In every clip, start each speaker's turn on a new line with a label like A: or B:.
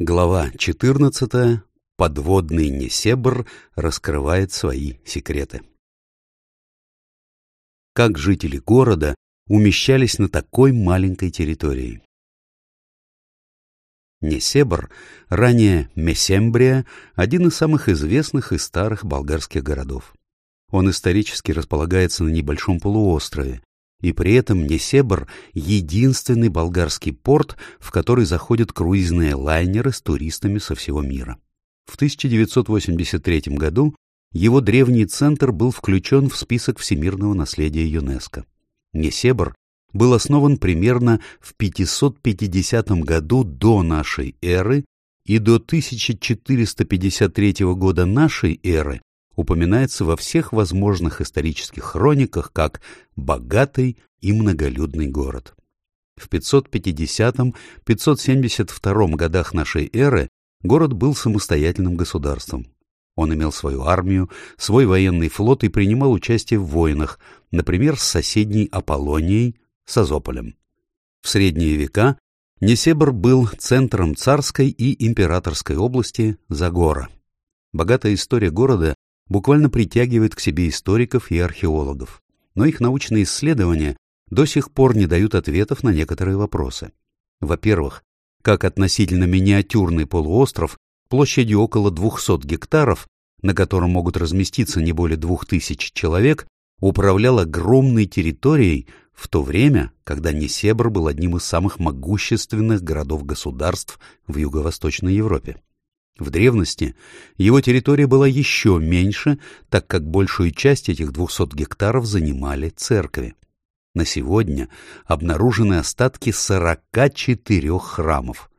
A: Глава 14. Подводный Несебр раскрывает свои секреты. Как жители города умещались на такой маленькой территории? Несебр, ранее Месембрия, один из самых известных и старых болгарских городов. Он исторически располагается на небольшом полуострове, и при этом Несебр — единственный болгарский порт, в который заходят круизные лайнеры с туристами со всего мира. В 1983 году его древний центр был включен в список всемирного наследия ЮНЕСКо. Несебр был основан примерно в 550 году до нашей эры и до 1453 года нашей эры упоминается во всех возможных исторических хрониках как «богатый и многолюдный город». В 550-572 годах нашей эры город был самостоятельным государством. Он имел свою армию, свой военный флот и принимал участие в войнах, например, с соседней Аполлонией, Созополем. В средние века Несебр был центром царской и императорской области Загора. Богатая история города буквально притягивает к себе историков и археологов. Но их научные исследования до сих пор не дают ответов на некоторые вопросы. Во-первых, как относительно миниатюрный полуостров площадью около 200 гектаров, на котором могут разместиться не более 2000 человек, управлял огромной территорией в то время, когда Несебр был одним из самых могущественных городов-государств в Юго-Восточной Европе. В древности его территория была еще меньше, так как большую часть этих 200 гектаров занимали церкви. На сегодня обнаружены остатки 44 храмов.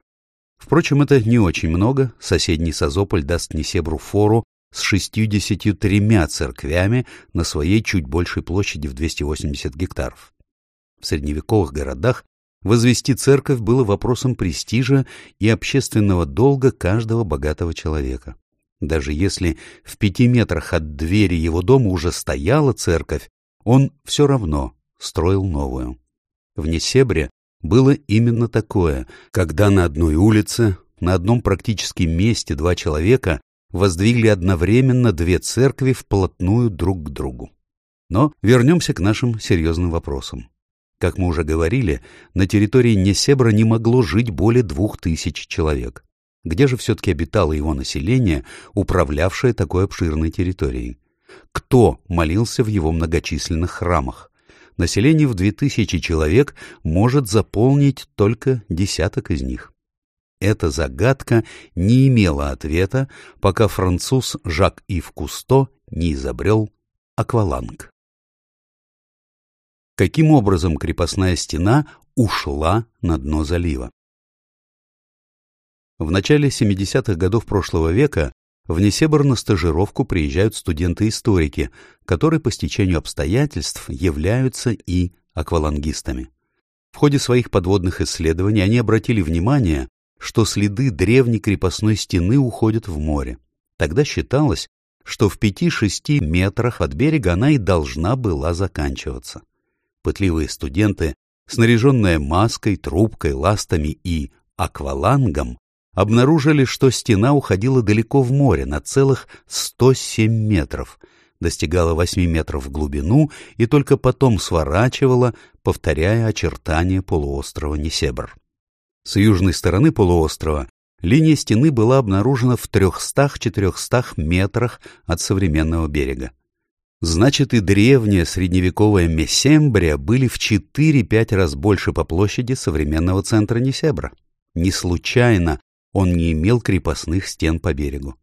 A: Впрочем, это не очень много, соседний Созополь даст Несебру фору с 63 церквями на своей чуть большей площади в 280 гектаров. В средневековых городах Возвести церковь было вопросом престижа и общественного долга каждого богатого человека. Даже если в пяти метрах от двери его дома уже стояла церковь, он все равно строил новую. В Несебре было именно такое, когда на одной улице, на одном практически месте два человека воздвигли одновременно две церкви вплотную друг к другу. Но вернемся к нашим серьезным вопросам. Как мы уже говорили, на территории Несебра не могло жить более двух тысяч человек. Где же все-таки обитало его население, управлявшее такой обширной территорией? Кто молился в его многочисленных храмах? Население в две тысячи человек может заполнить только десяток из них. Эта загадка не имела ответа, пока француз Жак-Ив Кусто не изобрел акваланг каким образом крепостная стена ушла на дно залива. В начале 70-х годов прошлого века в Несебр на стажировку приезжают студенты-историки, которые по стечению обстоятельств являются и аквалангистами. В ходе своих подводных исследований они обратили внимание, что следы древней крепостной стены уходят в море. Тогда считалось, что в 5-6 метрах от берега она и должна была заканчиваться пытливые студенты, снаряженные маской, трубкой, ластами и аквалангом, обнаружили, что стена уходила далеко в море, на целых 107 метров, достигала 8 метров в глубину и только потом сворачивала, повторяя очертания полуострова Несебр. С южной стороны полуострова линия стены была обнаружена в 300-400 метрах от современного берега. Значит, и древняя средневековая Месембрия были в 4-5 раз больше по площади современного центра Несебра. Не случайно он не имел крепостных стен по берегу.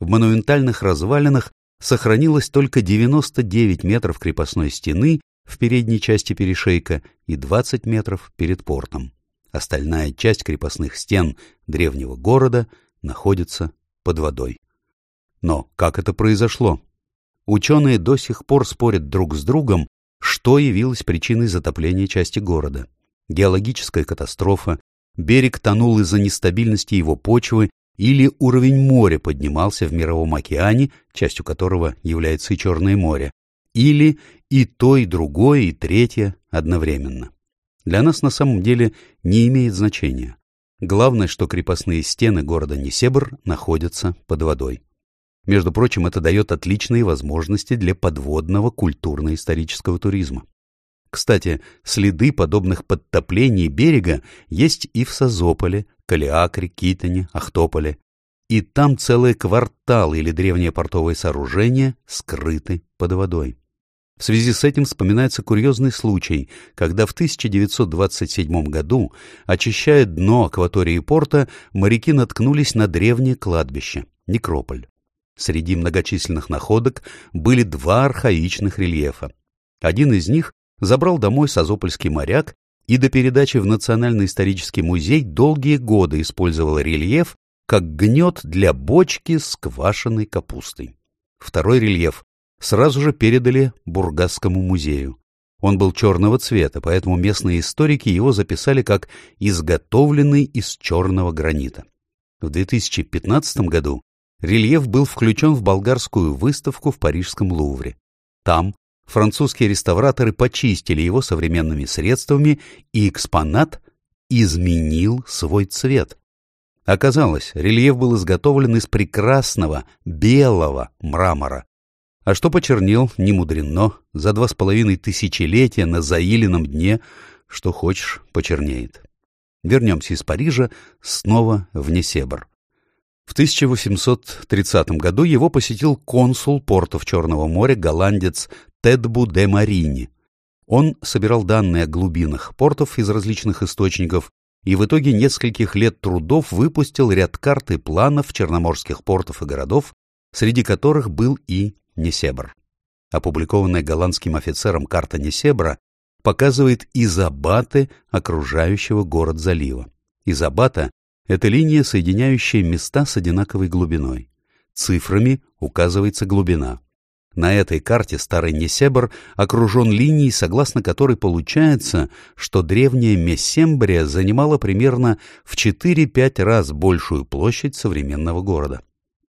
A: В монументальных развалинах сохранилось только 99 метров крепостной стены в передней части перешейка и 20 метров перед портом. Остальная часть крепостных стен древнего города находится под водой. Но как это произошло? Ученые до сих пор спорят друг с другом, что явилось причиной затопления части города. Геологическая катастрофа, берег тонул из-за нестабильности его почвы или уровень моря поднимался в Мировом океане, частью которого является и Черное море, или и то, и другое, и третье одновременно. Для нас на самом деле не имеет значения. Главное, что крепостные стены города Несебр находятся под водой. Между прочим, это дает отличные возможности для подводного культурно-исторического туризма. Кстати, следы подобных подтоплений берега есть и в Созополе, Калиакре, Китане, Ахтополе. И там целые кварталы или древние портовые сооружения скрыты под водой. В связи с этим вспоминается курьезный случай, когда в 1927 году, очищая дно акватории порта, моряки наткнулись на древнее кладбище – некрополь. Среди многочисленных находок были два архаичных рельефа. Один из них забрал домой созопольский моряк и до передачи в Национальный исторический музей долгие годы использовал рельеф как гнет для бочки с квашеной капустой. Второй рельеф сразу же передали Бургасскому музею. Он был черного цвета, поэтому местные историки его записали как «изготовленный из черного гранита». В 2015 году рельеф был включен в болгарскую выставку в Парижском Лувре. Там французские реставраторы почистили его современными средствами, и экспонат изменил свой цвет. Оказалось, рельеф был изготовлен из прекрасного белого мрамора. А что почернел, не мудрено, за два с половиной тысячелетия на заиленном дне, что хочешь, почернеет. Вернемся из Парижа снова в Несебр. В 1830 году его посетил консул портов Черного моря, голландец Тедбу де Марини. Он собирал данные о глубинах портов из различных источников и в итоге нескольких лет трудов выпустил ряд карт и планов черноморских портов и городов, среди которых был и Несебр. Опубликованная голландским офицером карта Несебра показывает изобаты окружающего город залива. Изобата — это линия, соединяющая места с одинаковой глубиной. Цифрами указывается глубина. На этой карте старый Несебр окружен линией, согласно которой получается, что древняя Мессембрия занимала примерно в 4-5 раз большую площадь современного города.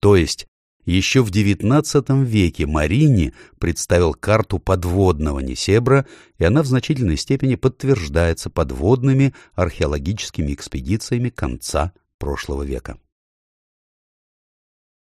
A: То есть еще в XIX веке Марини представил карту подводного Несебра, и она в значительной степени подтверждается подводными археологическими экспедициями конца прошлого века.